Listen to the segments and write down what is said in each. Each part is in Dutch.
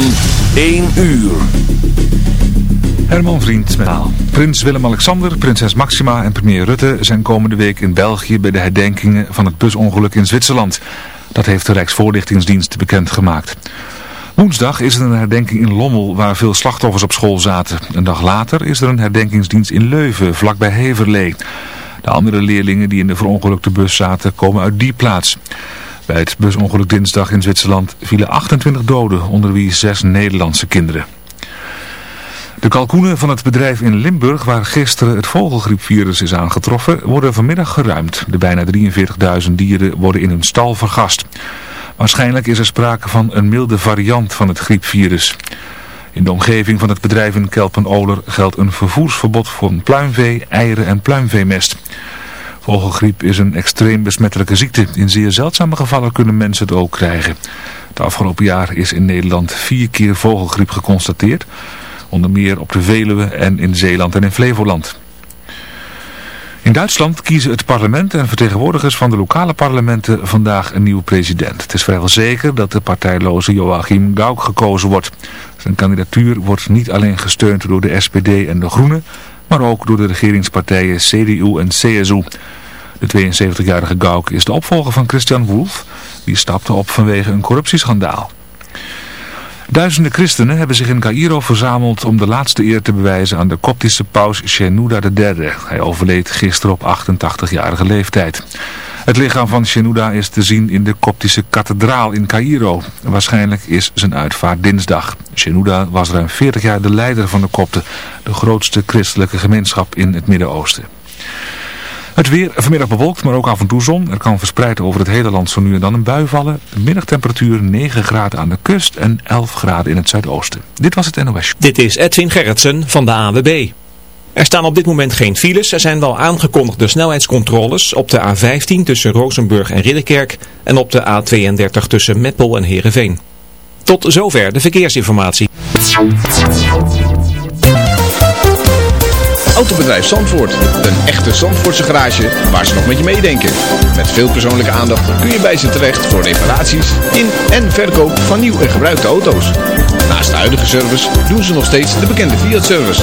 van 1 uur. Herman Vriend Prins Willem-Alexander, prinses Maxima en premier Rutte zijn komende week in België bij de herdenkingen van het busongeluk in Zwitserland. Dat heeft de Rijksvoorlichtingsdienst bekendgemaakt. Woensdag is er een herdenking in Lommel waar veel slachtoffers op school zaten. Een dag later is er een herdenkingsdienst in Leuven, vlakbij Heverlee. De andere leerlingen die in de verongelukte bus zaten komen uit die plaats. Bij het busongeluk dinsdag in Zwitserland vielen 28 doden, onder wie zes Nederlandse kinderen. De kalkoenen van het bedrijf in Limburg, waar gisteren het vogelgriepvirus is aangetroffen, worden vanmiddag geruimd. De bijna 43.000 dieren worden in hun stal vergast. Waarschijnlijk is er sprake van een milde variant van het griepvirus. In de omgeving van het bedrijf in Kelpen-Oler geldt een vervoersverbod voor pluimvee, eieren en pluimveemest. Vogelgriep is een extreem besmettelijke ziekte. In zeer zeldzame gevallen kunnen mensen het ook krijgen. Het afgelopen jaar is in Nederland vier keer vogelgriep geconstateerd. Onder meer op de Veluwe en in Zeeland en in Flevoland. In Duitsland kiezen het parlement en vertegenwoordigers van de lokale parlementen vandaag een nieuwe president. Het is vrijwel zeker dat de partijloze Joachim Gauck gekozen wordt. Zijn kandidatuur wordt niet alleen gesteund door de SPD en de Groenen, maar ook door de regeringspartijen CDU en CSU. De 72-jarige Gauck is de opvolger van Christian Wolff, die stapte op vanwege een corruptieschandaal. Duizenden christenen hebben zich in Cairo verzameld om de laatste eer te bewijzen aan de koptische paus Shenouda III. Hij overleed gisteren op 88-jarige leeftijd. Het lichaam van Shenouda is te zien in de koptische kathedraal in Cairo. Waarschijnlijk is zijn uitvaart dinsdag. Shenouda was ruim 40 jaar de leider van de kopten, de grootste christelijke gemeenschap in het Midden-Oosten. Het weer vanmiddag bewolkt, maar ook af en toe zon. Er kan verspreid over het hele land zo nu en dan een bui vallen. De middagtemperatuur 9 graden aan de kust en 11 graden in het zuidoosten. Dit was het NOS. Dit is Edwin Gerritsen van de AWB. Er staan op dit moment geen files. Er zijn wel aangekondigde snelheidscontroles op de A15 tussen Rozenburg en Ridderkerk en op de A32 tussen Meppel en Heerenveen. Tot zover de verkeersinformatie. Autobedrijf Zandvoort. Een echte Zandvoortse garage waar ze nog met je meedenken. Met veel persoonlijke aandacht kun je bij ze terecht voor reparaties in en verkoop van nieuw en gebruikte auto's. Naast de huidige service doen ze nog steeds de bekende Fiat-service.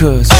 cause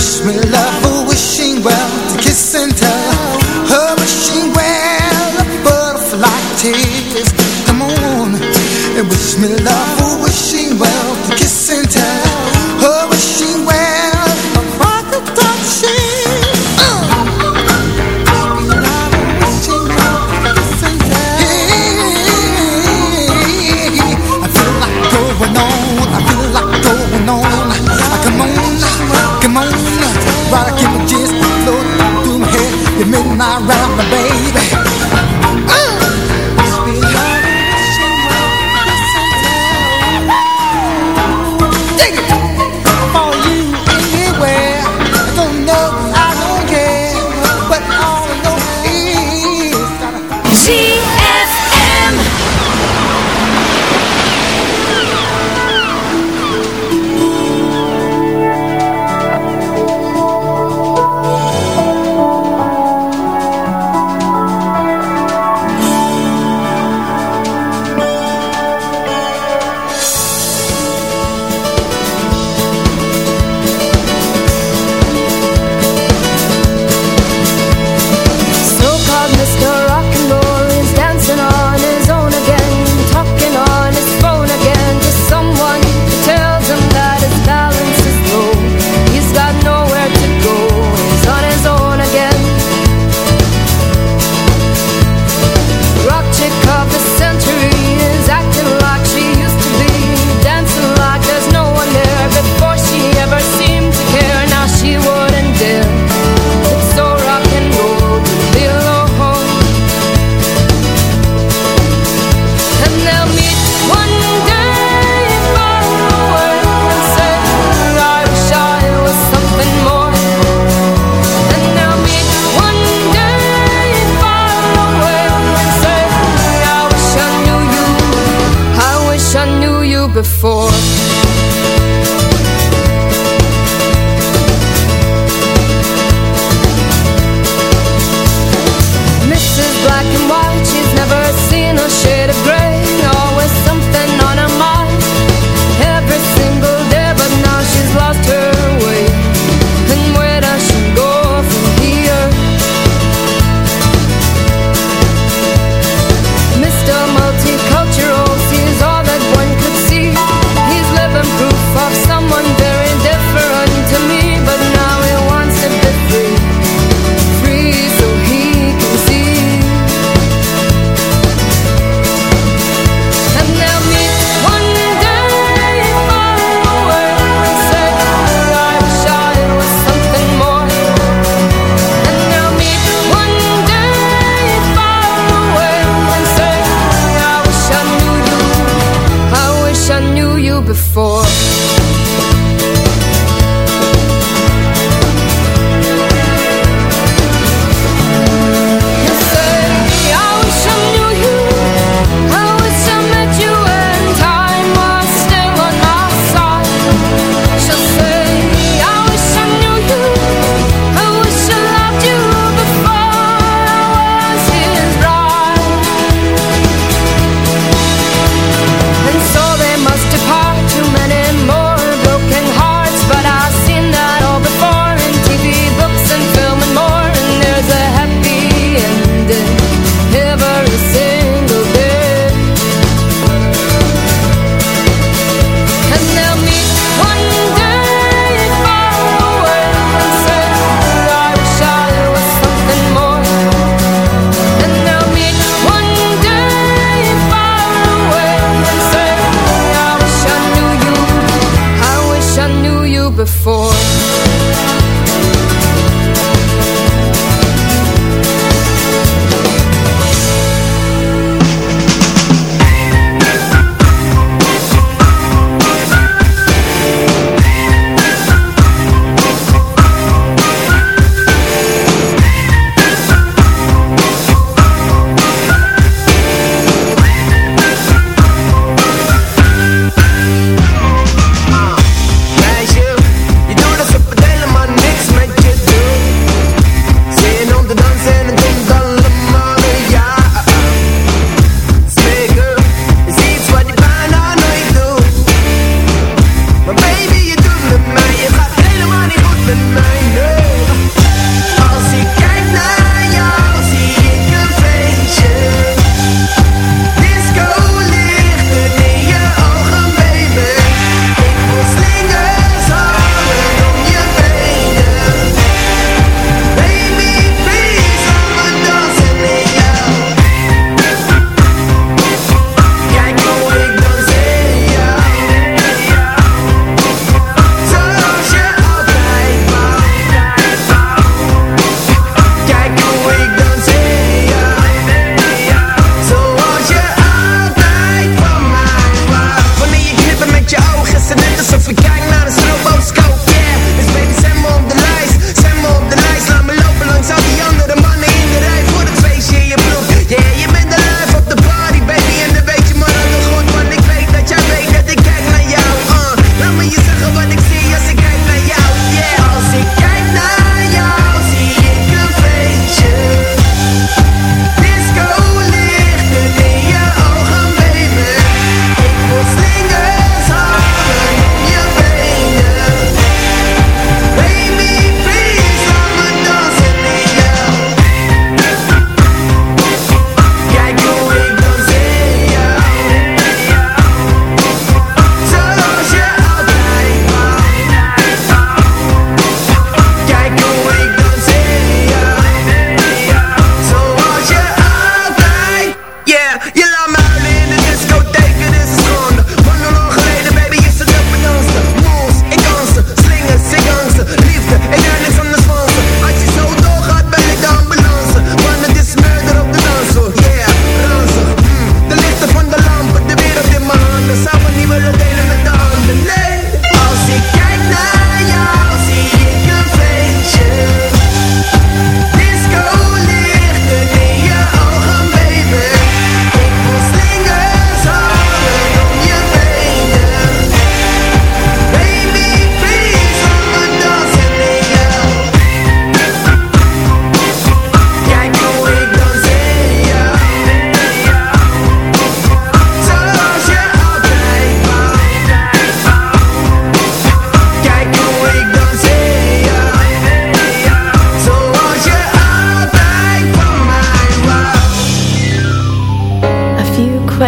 wish me love, for wishing well to kiss and tell. Her wishing well, a butterfly tears. Come on and wish me love.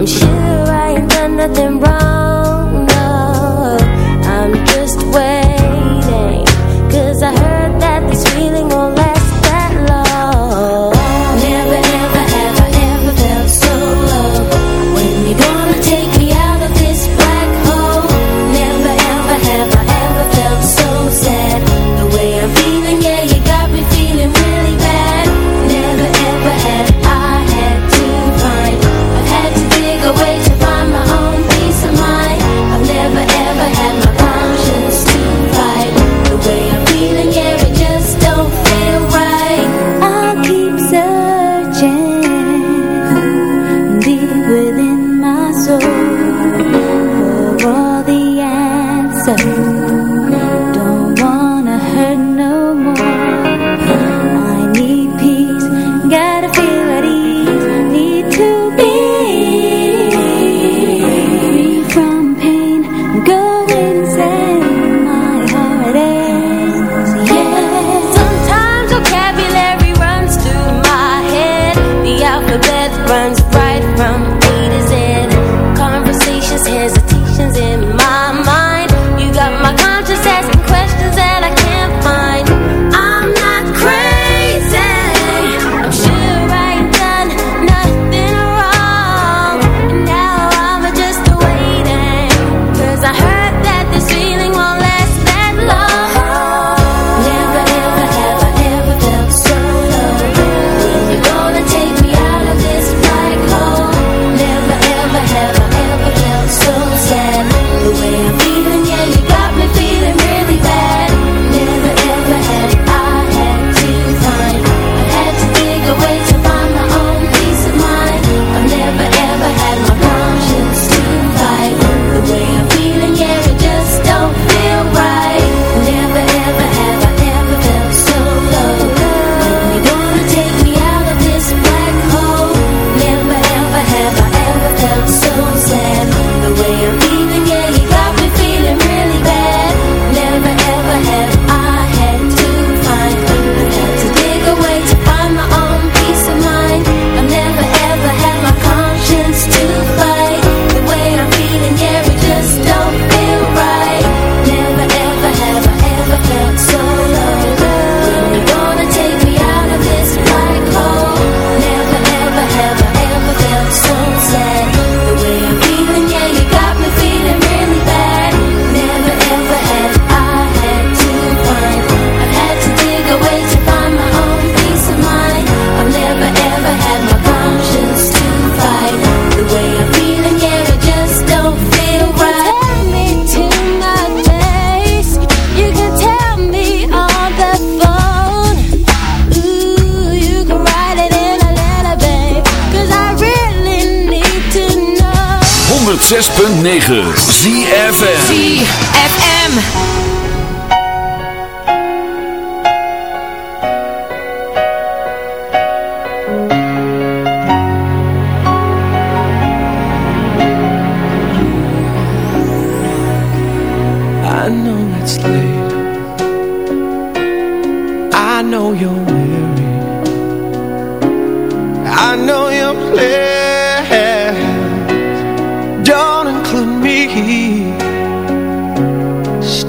I'm sure I ain't done nothing wrong.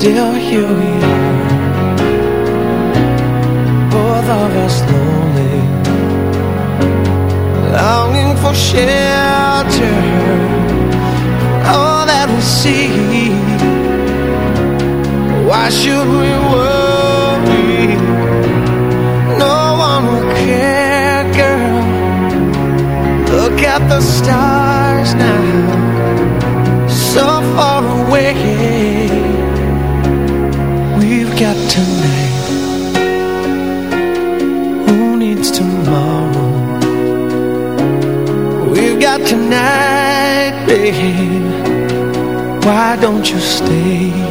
still Huey Both of us lonely Longing for shelter. All that we see Why should we worry? No one will care, girl. Look at the stars now. night, babe Why don't you stay?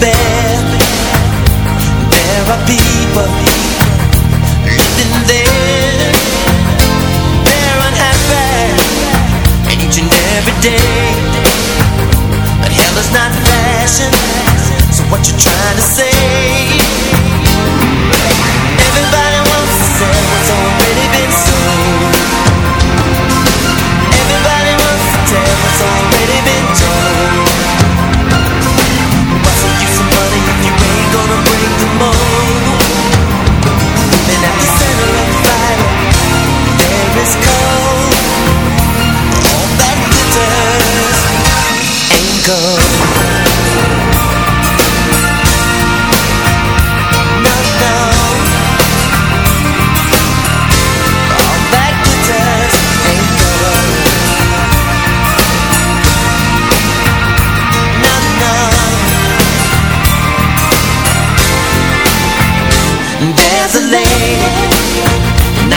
there There are people living there. They're unhappy And each and every day. But hell is not fashion So what you're trying to say?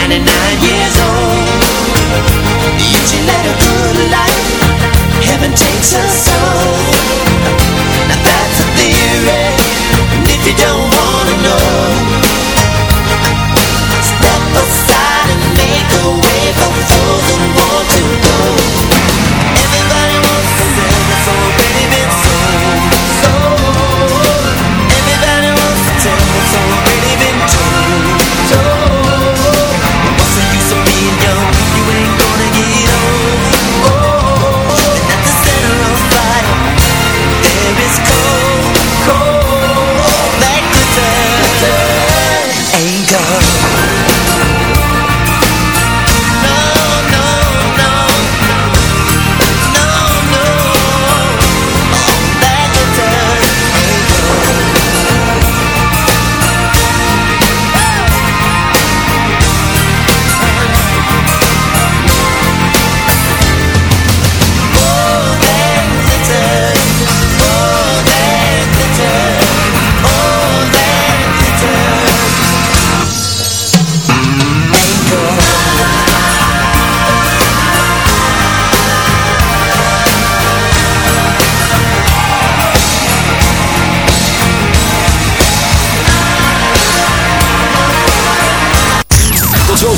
99 years old. Each and let a good life Heaven takes us all